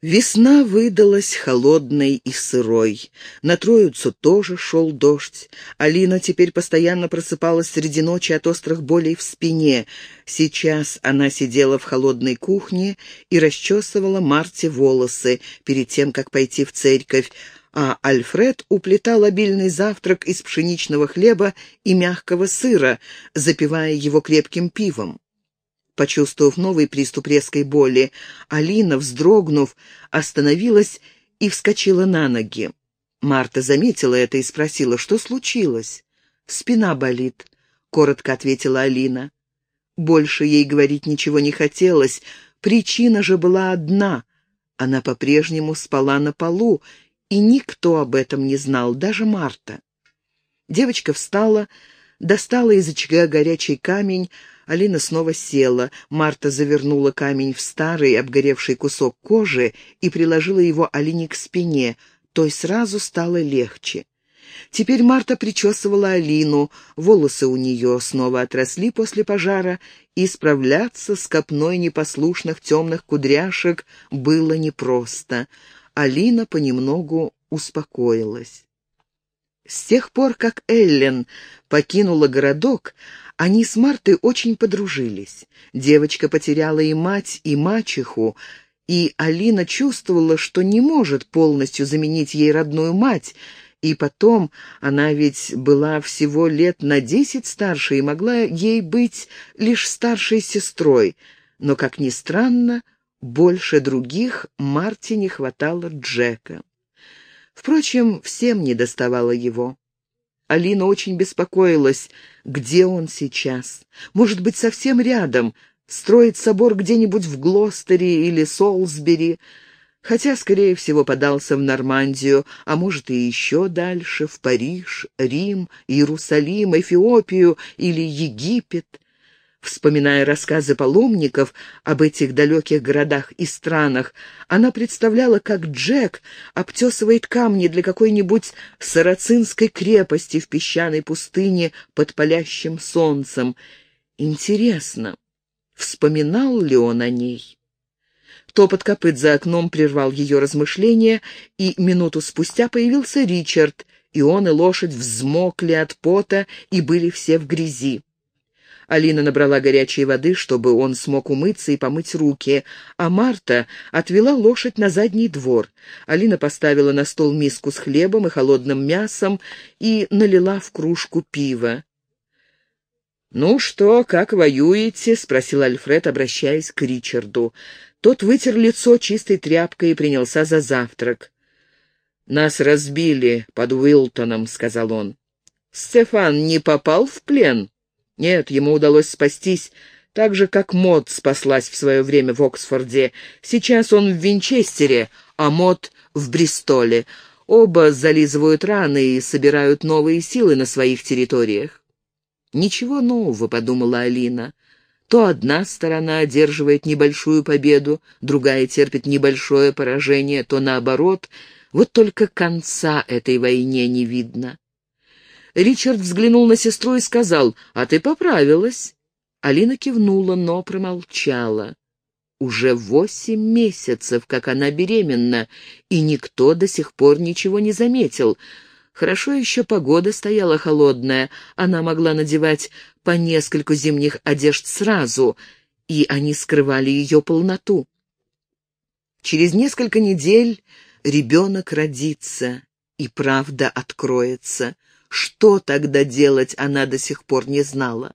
Весна выдалась холодной и сырой. На Троицу тоже шел дождь. Алина теперь постоянно просыпалась среди ночи от острых болей в спине. Сейчас она сидела в холодной кухне и расчесывала Марте волосы перед тем, как пойти в церковь, а Альфред уплетал обильный завтрак из пшеничного хлеба и мягкого сыра, запивая его крепким пивом. Почувствовав новый приступ резкой боли, Алина, вздрогнув, остановилась и вскочила на ноги. Марта заметила это и спросила, что случилось. «Спина болит», — коротко ответила Алина. Больше ей говорить ничего не хотелось, причина же была одна. Она по-прежнему спала на полу, и никто об этом не знал, даже Марта. Девочка встала, достала из очага горячий камень, Алина снова села. Марта завернула камень в старый обгоревший кусок кожи и приложила его Алине к спине. Той сразу стало легче. Теперь Марта причесывала Алину, волосы у нее снова отросли после пожара, и справляться с копной непослушных темных кудряшек было непросто. Алина понемногу успокоилась. С тех пор, как Эллен покинула городок, они с Мартой очень подружились. Девочка потеряла и мать, и мачеху, и Алина чувствовала, что не может полностью заменить ей родную мать, и потом она ведь была всего лет на десять старше и могла ей быть лишь старшей сестрой. Но, как ни странно, больше других Марте не хватало Джека. Впрочем, всем не доставало его. Алина очень беспокоилась, где он сейчас. Может быть, совсем рядом, строит собор где-нибудь в Глостере или Солсбери, хотя, скорее всего, подался в Нормандию, а может и еще дальше, в Париж, Рим, Иерусалим, Эфиопию или Египет. Вспоминая рассказы паломников об этих далеких городах и странах, она представляла, как Джек обтесывает камни для какой-нибудь сарацинской крепости в песчаной пустыне под палящим солнцем. Интересно, вспоминал ли он о ней? Топот копыт за окном прервал ее размышления, и минуту спустя появился Ричард, и он и лошадь взмокли от пота и были все в грязи. Алина набрала горячей воды, чтобы он смог умыться и помыть руки, а Марта отвела лошадь на задний двор. Алина поставила на стол миску с хлебом и холодным мясом и налила в кружку пива. «Ну что, как воюете?» — спросил Альфред, обращаясь к Ричарду. Тот вытер лицо чистой тряпкой и принялся за завтрак. «Нас разбили под Уилтоном», — сказал он. «Стефан не попал в плен?» Нет, ему удалось спастись, так же, как Мод спаслась в свое время в Оксфорде. Сейчас он в Винчестере, а Мод в Бристоле. Оба зализывают раны и собирают новые силы на своих территориях. «Ничего нового», — подумала Алина. То одна сторона одерживает небольшую победу, другая терпит небольшое поражение, то наоборот. Вот только конца этой войне не видно. Ричард взглянул на сестру и сказал, «А ты поправилась». Алина кивнула, но промолчала. Уже восемь месяцев, как она беременна, и никто до сих пор ничего не заметил. Хорошо еще погода стояла холодная, она могла надевать по нескольку зимних одежд сразу, и они скрывали ее полноту. Через несколько недель ребенок родится, и правда откроется. Что тогда делать, она до сих пор не знала.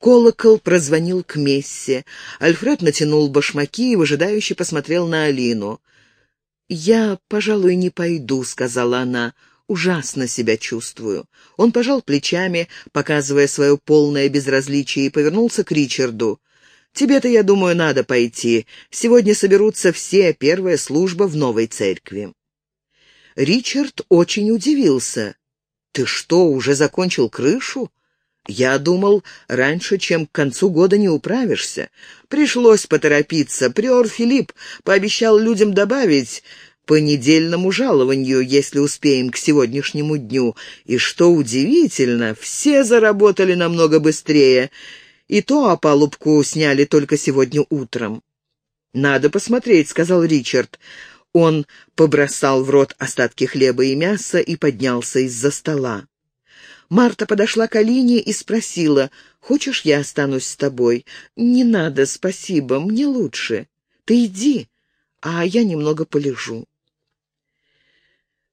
Колокол прозвонил к мессе. Альфред натянул башмаки и выжидающе посмотрел на Алину. «Я, пожалуй, не пойду», — сказала она. «Ужасно себя чувствую». Он пожал плечами, показывая свое полное безразличие, и повернулся к Ричарду. «Тебе-то, я думаю, надо пойти. Сегодня соберутся все, первая служба в новой церкви». Ричард очень удивился. «Ты что, уже закончил крышу?» «Я думал, раньше, чем к концу года не управишься. Пришлось поторопиться. Приор Филипп пообещал людям добавить по недельному жалованию, если успеем к сегодняшнему дню. И что удивительно, все заработали намного быстрее. И то опалубку сняли только сегодня утром». «Надо посмотреть», — сказал Ричард. Он побросал в рот остатки хлеба и мяса и поднялся из-за стола. Марта подошла к Алине и спросила, «Хочешь, я останусь с тобой?» «Не надо, спасибо, мне лучше. Ты иди, а я немного полежу».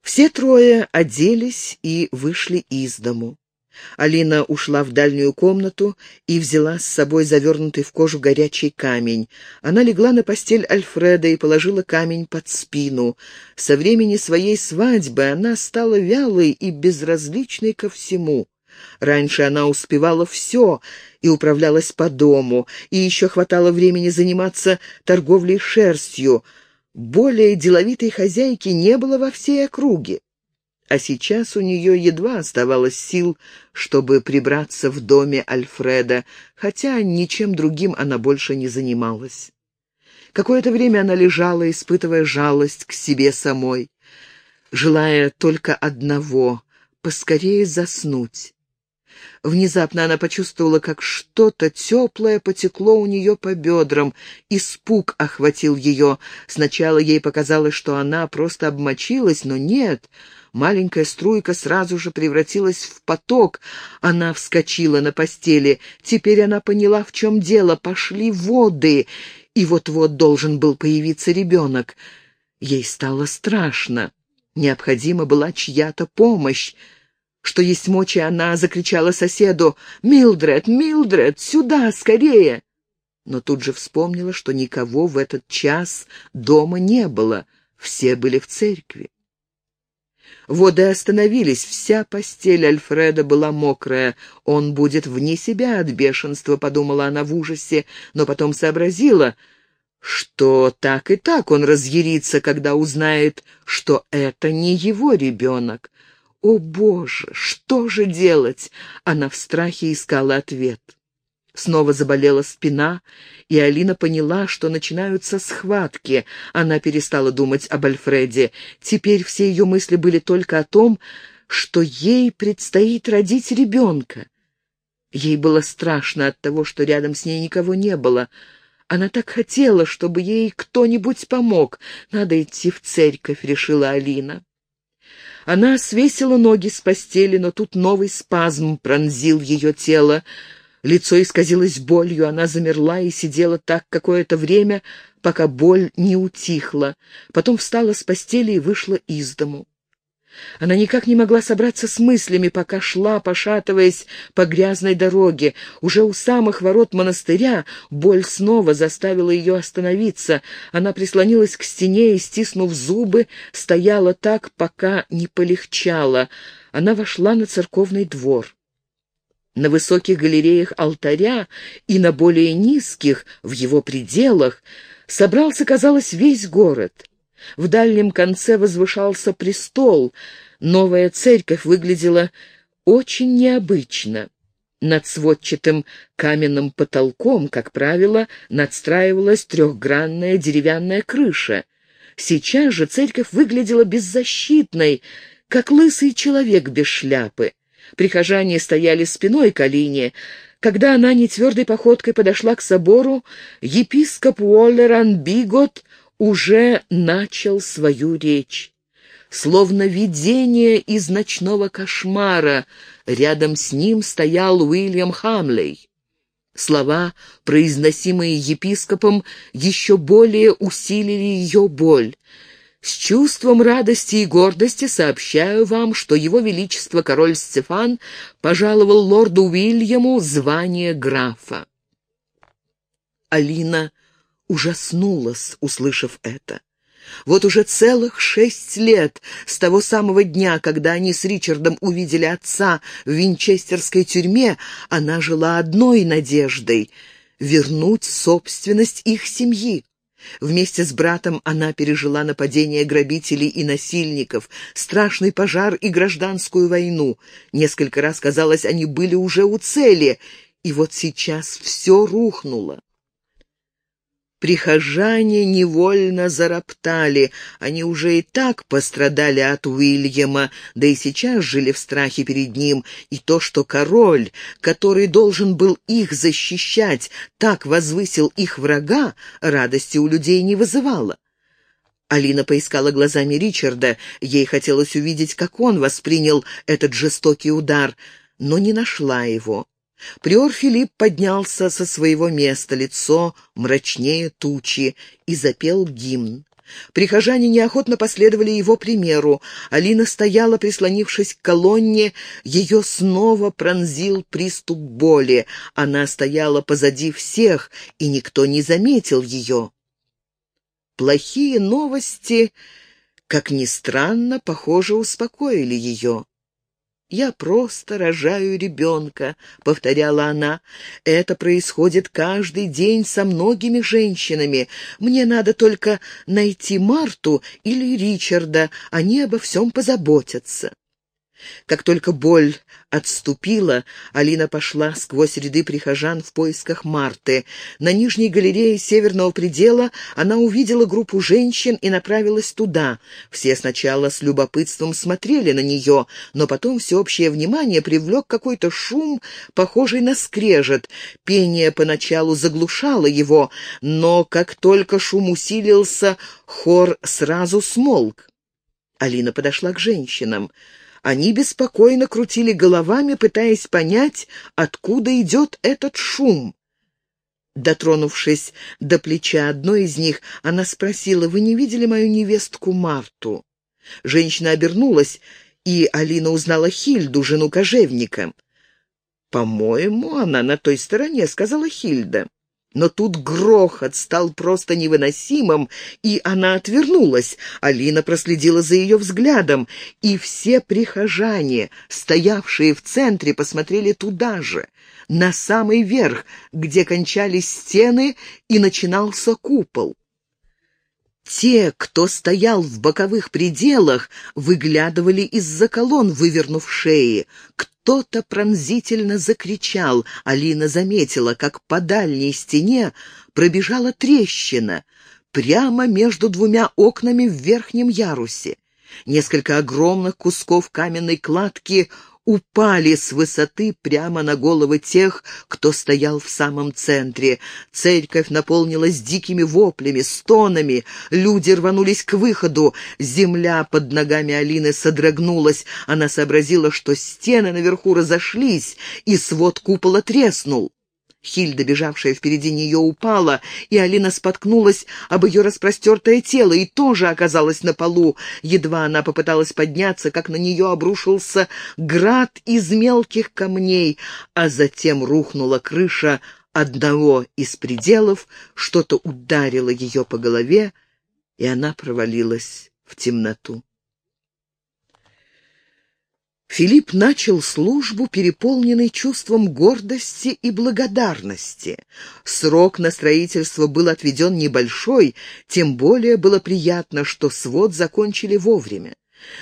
Все трое оделись и вышли из дому. Алина ушла в дальнюю комнату и взяла с собой завернутый в кожу горячий камень. Она легла на постель Альфреда и положила камень под спину. Со времени своей свадьбы она стала вялой и безразличной ко всему. Раньше она успевала все и управлялась по дому, и еще хватало времени заниматься торговлей шерстью. Более деловитой хозяйки не было во всей округе а сейчас у нее едва оставалось сил, чтобы прибраться в доме Альфреда, хотя ничем другим она больше не занималась. Какое-то время она лежала, испытывая жалость к себе самой, желая только одного — поскорее заснуть. Внезапно она почувствовала, как что-то теплое потекло у нее по бедрам. Испуг охватил ее. Сначала ей показалось, что она просто обмочилась, но нет. Маленькая струйка сразу же превратилась в поток. Она вскочила на постели. Теперь она поняла, в чем дело. Пошли воды, и вот-вот должен был появиться ребенок. Ей стало страшно. Необходима была чья-то помощь. Что есть мочи, она закричала соседу «Милдред, Милдред, сюда, скорее!» Но тут же вспомнила, что никого в этот час дома не было, все были в церкви. Воды остановились, вся постель Альфреда была мокрая. «Он будет вне себя от бешенства», — подумала она в ужасе, но потом сообразила, что так и так он разъярится, когда узнает, что это не его ребенок. «О, Боже, что же делать?» Она в страхе искала ответ. Снова заболела спина, и Алина поняла, что начинаются схватки. Она перестала думать об Альфреде. Теперь все ее мысли были только о том, что ей предстоит родить ребенка. Ей было страшно от того, что рядом с ней никого не было. Она так хотела, чтобы ей кто-нибудь помог. Надо идти в церковь, решила Алина. Она свесила ноги с постели, но тут новый спазм пронзил ее тело. Лицо исказилось болью, она замерла и сидела так какое-то время, пока боль не утихла. Потом встала с постели и вышла из дому. Она никак не могла собраться с мыслями, пока шла, пошатываясь по грязной дороге. Уже у самых ворот монастыря боль снова заставила ее остановиться. Она прислонилась к стене и, стиснув зубы, стояла так, пока не полегчало. Она вошла на церковный двор. На высоких галереях алтаря и на более низких, в его пределах, собрался, казалось, весь город — в дальнем конце возвышался престол. Новая церковь выглядела очень необычно. Над сводчатым каменным потолком, как правило, надстраивалась трехгранная деревянная крыша. Сейчас же церковь выглядела беззащитной, как лысый человек без шляпы. Прихожане стояли спиной к Алине. Когда она нетвердой походкой подошла к собору, епископ Уоллеран Бигот уже начал свою речь. Словно видение из ночного кошмара, рядом с ним стоял Уильям Хамлей. Слова, произносимые епископом, еще более усилили ее боль. С чувством радости и гордости сообщаю вам, что его величество король Стефан пожаловал лорду Уильяму звание графа. Алина ужаснулась, услышав это. Вот уже целых шесть лет с того самого дня, когда они с Ричардом увидели отца в винчестерской тюрьме, она жила одной надеждой — вернуть собственность их семьи. Вместе с братом она пережила нападение грабителей и насильников, страшный пожар и гражданскую войну. Несколько раз, казалось, они были уже у цели, и вот сейчас все рухнуло. Прихожане невольно зароптали. Они уже и так пострадали от Уильяма, да и сейчас жили в страхе перед ним. И то, что король, который должен был их защищать, так возвысил их врага, радости у людей не вызывало. Алина поискала глазами Ричарда. Ей хотелось увидеть, как он воспринял этот жестокий удар, но не нашла его. Приор Филипп поднялся со своего места, лицо мрачнее тучи, и запел гимн. Прихожане неохотно последовали его примеру. Алина стояла, прислонившись к колонне, ее снова пронзил приступ боли. Она стояла позади всех, и никто не заметил ее. Плохие новости, как ни странно, похоже, успокоили ее. «Я просто рожаю ребенка», — повторяла она. «Это происходит каждый день со многими женщинами. Мне надо только найти Марту или Ричарда, они обо всем позаботятся». Как только боль отступила, Алина пошла сквозь ряды прихожан в поисках Марты. На нижней галерее северного предела она увидела группу женщин и направилась туда. Все сначала с любопытством смотрели на нее, но потом всеобщее внимание привлек какой-то шум, похожий на скрежет. Пение поначалу заглушало его, но как только шум усилился, хор сразу смолк. Алина подошла к женщинам. Они беспокойно крутили головами, пытаясь понять, откуда идет этот шум. Дотронувшись до плеча одной из них, она спросила, «Вы не видели мою невестку Марту?» Женщина обернулась, и Алина узнала Хильду, жену кожевника. «По-моему, она на той стороне», — сказала Хильда. Но тут грохот стал просто невыносимым, и она отвернулась. Алина проследила за ее взглядом, и все прихожане, стоявшие в центре, посмотрели туда же, на самый верх, где кончались стены и начинался купол. Те, кто стоял в боковых пределах, выглядывали из-за колонн, вывернув шеи. Кто-то пронзительно закричал. Алина заметила, как по дальней стене пробежала трещина прямо между двумя окнами в верхнем ярусе. Несколько огромных кусков каменной кладки упали с высоты прямо на головы тех, кто стоял в самом центре. Церковь наполнилась дикими воплями, стонами. Люди рванулись к выходу. Земля под ногами Алины содрогнулась. Она сообразила, что стены наверху разошлись, и свод купола треснул. Хильда, бежавшая впереди нее, упала, и Алина споткнулась об ее распростертое тело и тоже оказалась на полу. Едва она попыталась подняться, как на нее обрушился град из мелких камней, а затем рухнула крыша одного из пределов, что-то ударило ее по голове, и она провалилась в темноту. Филипп начал службу, переполненный чувством гордости и благодарности. Срок на строительство был отведен небольшой, тем более было приятно, что свод закончили вовремя.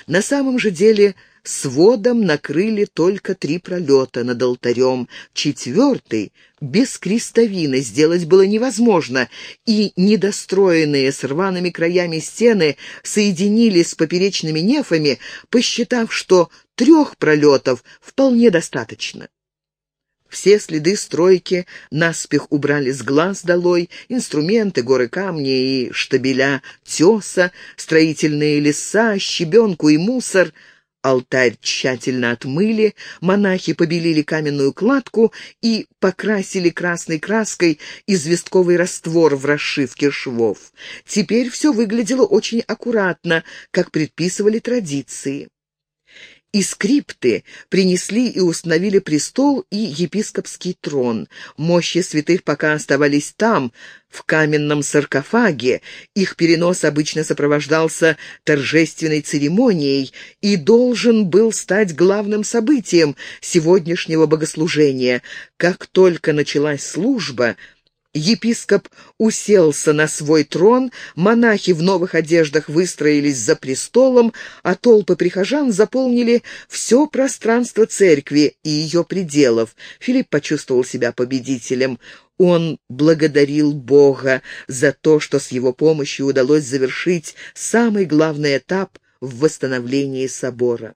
На самом же деле сводом накрыли только три пролета над алтарем, четвертый без крестовины сделать было невозможно, и недостроенные с рваными краями стены соединились с поперечными нефами, посчитав, что трех пролетов вполне достаточно. Все следы стройки наспех убрали с глаз долой, инструменты, горы камня и штабеля теса, строительные леса, щебенку и мусор — Алтарь тщательно отмыли, монахи побелили каменную кладку и покрасили красной краской известковый раствор в расшивке швов. Теперь все выглядело очень аккуратно, как предписывали традиции и скрипты принесли и установили престол и епископский трон. Мощи святых пока оставались там, в каменном саркофаге. Их перенос обычно сопровождался торжественной церемонией и должен был стать главным событием сегодняшнего богослужения. Как только началась служба, Епископ уселся на свой трон, монахи в новых одеждах выстроились за престолом, а толпы прихожан заполнили все пространство церкви и ее пределов. Филипп почувствовал себя победителем. Он благодарил Бога за то, что с его помощью удалось завершить самый главный этап в восстановлении собора.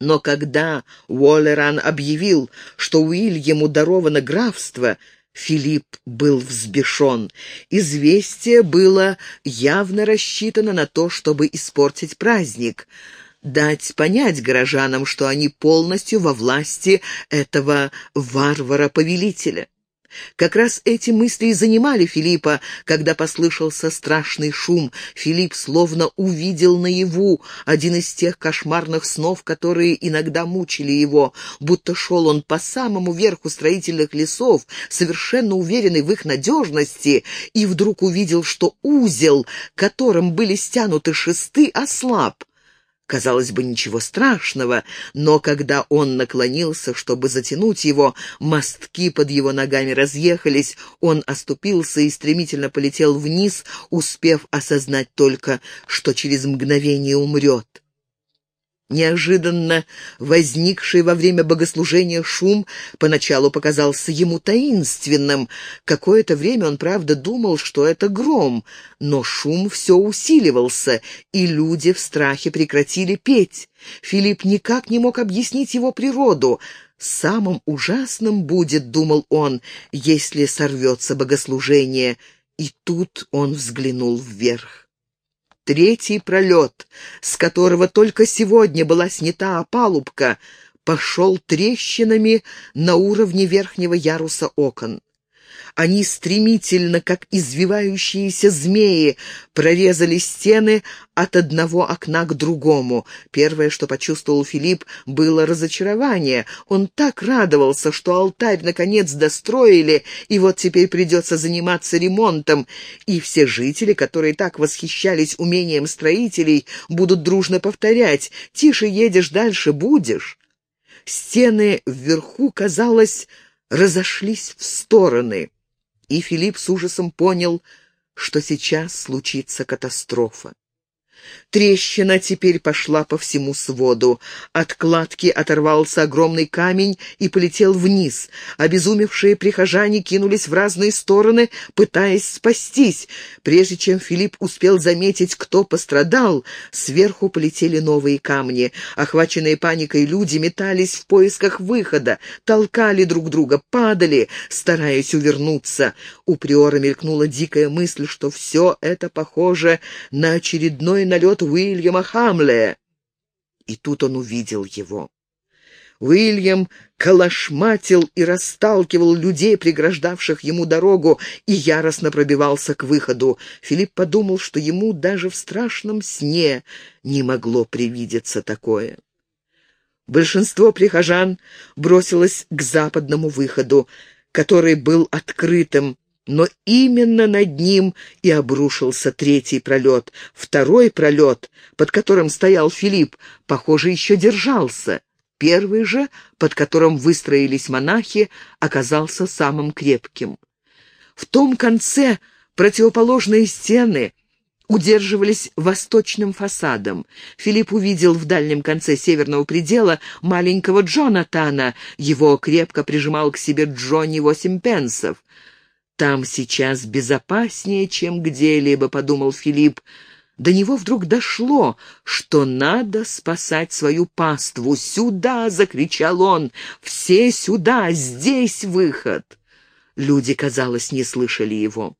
Но когда Уоллеран объявил, что Уильяму даровано графство, Филипп был взбешен. Известие было явно рассчитано на то, чтобы испортить праздник, дать понять горожанам, что они полностью во власти этого варвара-повелителя. Как раз эти мысли и занимали Филиппа, когда послышался страшный шум. Филипп словно увидел наяву один из тех кошмарных снов, которые иногда мучили его, будто шел он по самому верху строительных лесов, совершенно уверенный в их надежности, и вдруг увидел, что узел, которым были стянуты шесты, ослаб. Казалось бы, ничего страшного, но когда он наклонился, чтобы затянуть его, мостки под его ногами разъехались, он оступился и стремительно полетел вниз, успев осознать только, что через мгновение умрет. Неожиданно возникший во время богослужения шум поначалу показался ему таинственным. Какое-то время он, правда, думал, что это гром, но шум все усиливался, и люди в страхе прекратили петь. Филипп никак не мог объяснить его природу. «Самым ужасным будет, — думал он, — если сорвется богослужение». И тут он взглянул вверх. Третий пролет, с которого только сегодня была снята опалубка, пошел трещинами на уровне верхнего яруса окон. Они стремительно, как извивающиеся змеи, прорезали стены от одного окна к другому. Первое, что почувствовал Филипп, было разочарование. Он так радовался, что алтарь наконец достроили, и вот теперь придется заниматься ремонтом. И все жители, которые так восхищались умением строителей, будут дружно повторять «Тише едешь, дальше будешь». Стены вверху, казалось, разошлись в стороны и Филипп с ужасом понял, что сейчас случится катастрофа. Трещина теперь пошла по всему своду. От кладки оторвался огромный камень и полетел вниз. Обезумевшие прихожане кинулись в разные стороны, пытаясь спастись. Прежде чем Филипп успел заметить, кто пострадал, сверху полетели новые камни. Охваченные паникой люди метались в поисках выхода, толкали друг друга, падали, стараясь увернуться. У Приора мелькнула дикая мысль, что все это похоже на очередной налет Уильяма Хамле. И тут он увидел его. Уильям калашматил и расталкивал людей, преграждавших ему дорогу, и яростно пробивался к выходу. Филипп подумал, что ему даже в страшном сне не могло привидеться такое. Большинство прихожан бросилось к западному выходу, который был открытым, но именно над ним и обрушился третий пролет. Второй пролет, под которым стоял Филипп, похоже, еще держался. Первый же, под которым выстроились монахи, оказался самым крепким. В том конце противоположные стены удерживались восточным фасадом. Филипп увидел в дальнем конце северного предела маленького Джонатана. Его крепко прижимал к себе Джонни восемь пенсов. «Там сейчас безопаснее, чем где-либо», — подумал Филипп. До него вдруг дошло, что надо спасать свою паству. «Сюда!» — закричал он. «Все сюда! Здесь выход!» Люди, казалось, не слышали его.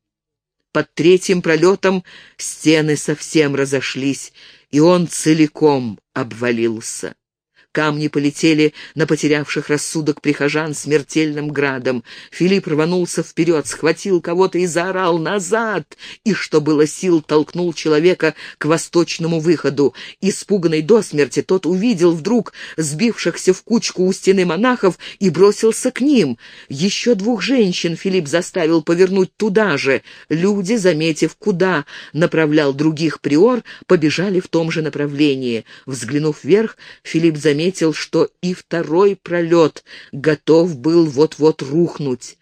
Под третьим пролетом стены совсем разошлись, и он целиком обвалился. Камни полетели на потерявших рассудок прихожан смертельным градом. Филипп рванулся вперед, схватил кого-то и заорал «Назад!» и, что было сил, толкнул человека к восточному выходу. Испуганный до смерти, тот увидел вдруг сбившихся в кучку у стены монахов и бросился к ним. Еще двух женщин Филипп заставил повернуть туда же. Люди, заметив, куда направлял других приор, побежали в том же направлении. Взглянув вверх, Филипп заметил, заметил, что и второй пролет готов был вот-вот рухнуть.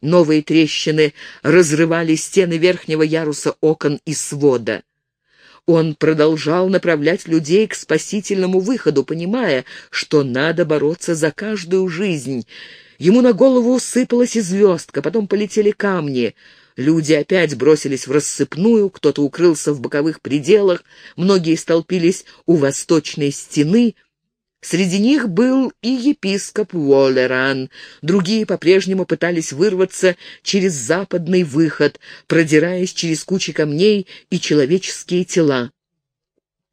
Новые трещины разрывали стены верхнего яруса окон и свода. Он продолжал направлять людей к спасительному выходу, понимая, что надо бороться за каждую жизнь. Ему на голову сыпалась и звездка, потом полетели камни. Люди опять бросились в рассыпную, кто-то укрылся в боковых пределах, многие столпились у восточной стены, Среди них был и епископ Уоллеран. Другие по-прежнему пытались вырваться через западный выход, продираясь через кучи камней и человеческие тела.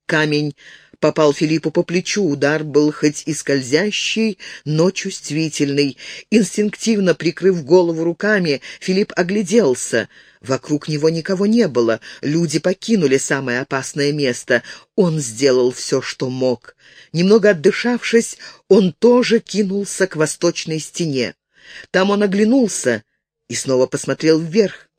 Камень попал Филиппу по плечу, удар был хоть и скользящий, но чувствительный. Инстинктивно прикрыв голову руками, Филипп огляделся — Вокруг него никого не было, люди покинули самое опасное место. Он сделал все, что мог. Немного отдышавшись, он тоже кинулся к восточной стене. Там он оглянулся и снова посмотрел вверх.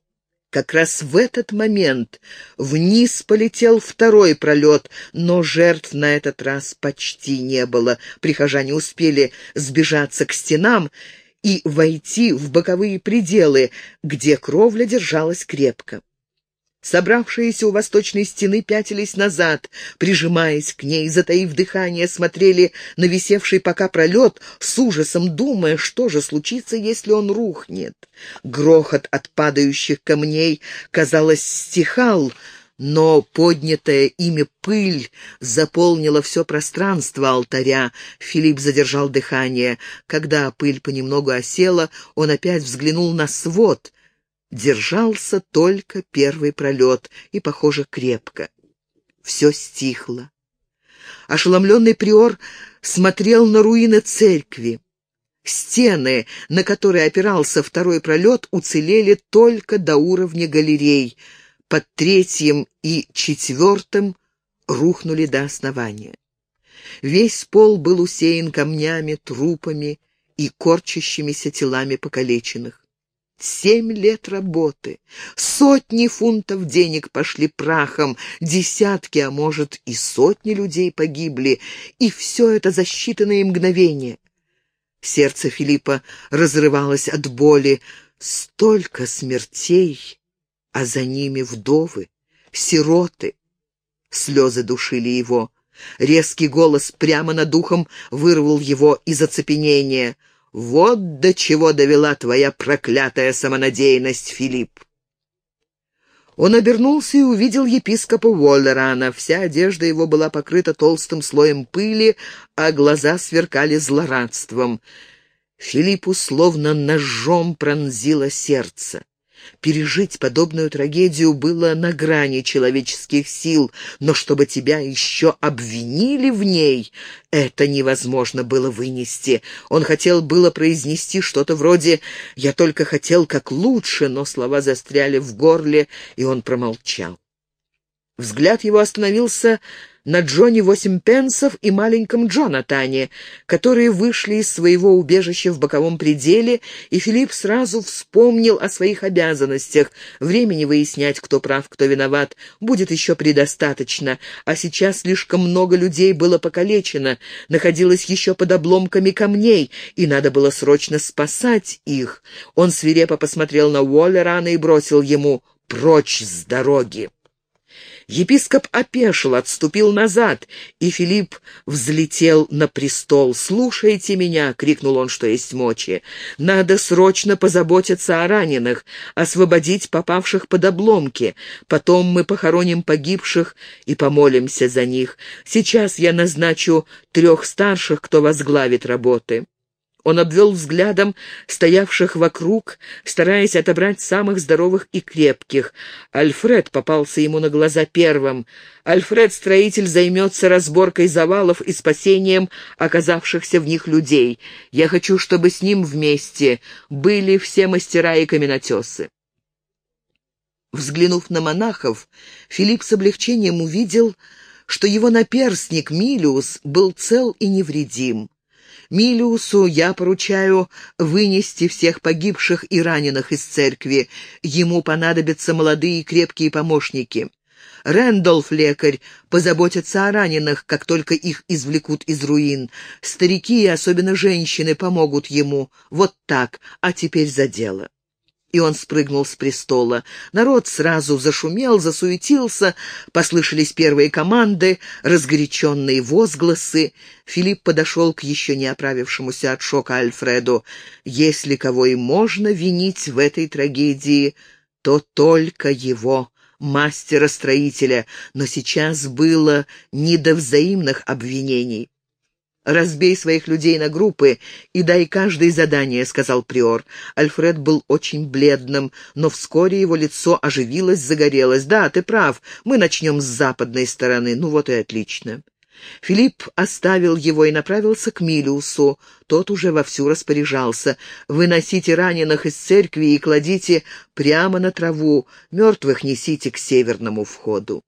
Как раз в этот момент вниз полетел второй пролет, но жертв на этот раз почти не было. Прихожане успели сбежаться к стенам, и войти в боковые пределы, где кровля держалась крепко. Собравшиеся у восточной стены пятились назад, прижимаясь к ней, затаив дыхание, смотрели на висевший пока пролет, с ужасом думая, что же случится, если он рухнет. Грохот от падающих камней, казалось, стихал, но поднятая ими пыль заполнила все пространство алтаря. Филипп задержал дыхание. Когда пыль понемногу осела, он опять взглянул на свод. Держался только первый пролет, и, похоже, крепко. Все стихло. Ошеломленный приор смотрел на руины церкви. Стены, на которые опирался второй пролет, уцелели только до уровня галерей — под третьим и четвертым рухнули до основания. Весь пол был усеян камнями, трупами и корчащимися телами покалеченных. Семь лет работы, сотни фунтов денег пошли прахом, десятки, а может и сотни людей погибли, и все это за считанные мгновения. Сердце Филиппа разрывалось от боли. Столько смертей а за ними вдовы, сироты. Слезы душили его. Резкий голос прямо над духом вырвал его из оцепенения. «Вот до чего довела твоя проклятая самонадеянность, Филипп!» Он обернулся и увидел епископа Уоллерана. Вся одежда его была покрыта толстым слоем пыли, а глаза сверкали злорадством. Филиппу словно ножом пронзило сердце. Пережить подобную трагедию было на грани человеческих сил, но чтобы тебя еще обвинили в ней, это невозможно было вынести. Он хотел было произнести что-то вроде «я только хотел как лучше», но слова застряли в горле, и он промолчал. Взгляд его остановился на Джонни восемь пенсов и маленьком Джонатане, которые вышли из своего убежища в боковом пределе, и Филипп сразу вспомнил о своих обязанностях. Времени выяснять, кто прав, кто виноват, будет еще предостаточно, а сейчас слишком много людей было покалечено, находилось еще под обломками камней, и надо было срочно спасать их. Он свирепо посмотрел на Уоллерана и бросил ему «Прочь с дороги!» Епископ опешил, отступил назад, и Филипп взлетел на престол. «Слушайте меня!» — крикнул он, что есть мочи. «Надо срочно позаботиться о раненых, освободить попавших под обломки. Потом мы похороним погибших и помолимся за них. Сейчас я назначу трех старших, кто возглавит работы». Он обвел взглядом стоявших вокруг, стараясь отобрать самых здоровых и крепких. Альфред попался ему на глаза первым. Альфред-строитель займется разборкой завалов и спасением оказавшихся в них людей. Я хочу, чтобы с ним вместе были все мастера и каменотесы. Взглянув на монахов, Филипп с облегчением увидел, что его наперстник Милиус был цел и невредим. Милиусу я поручаю вынести всех погибших и раненых из церкви. Ему понадобятся молодые и крепкие помощники. Рэндолф, лекарь, позаботится о раненых, как только их извлекут из руин. Старики и особенно женщины помогут ему. Вот так, а теперь за дело. И он спрыгнул с престола. Народ сразу зашумел, засуетился, послышались первые команды, разгоряченные возгласы. Филипп подошел к еще не оправившемуся от шока Альфреду. «Если кого и можно винить в этой трагедии, то только его» мастера-строителя, но сейчас было не до взаимных обвинений. «Разбей своих людей на группы и дай каждой задание», — сказал Приор. Альфред был очень бледным, но вскоре его лицо оживилось, загорелось. «Да, ты прав, мы начнем с западной стороны. Ну вот и отлично». Филипп оставил его и направился к Милиусу. Тот уже вовсю распоряжался. «Выносите раненых из церкви и кладите прямо на траву, мертвых несите к северному входу».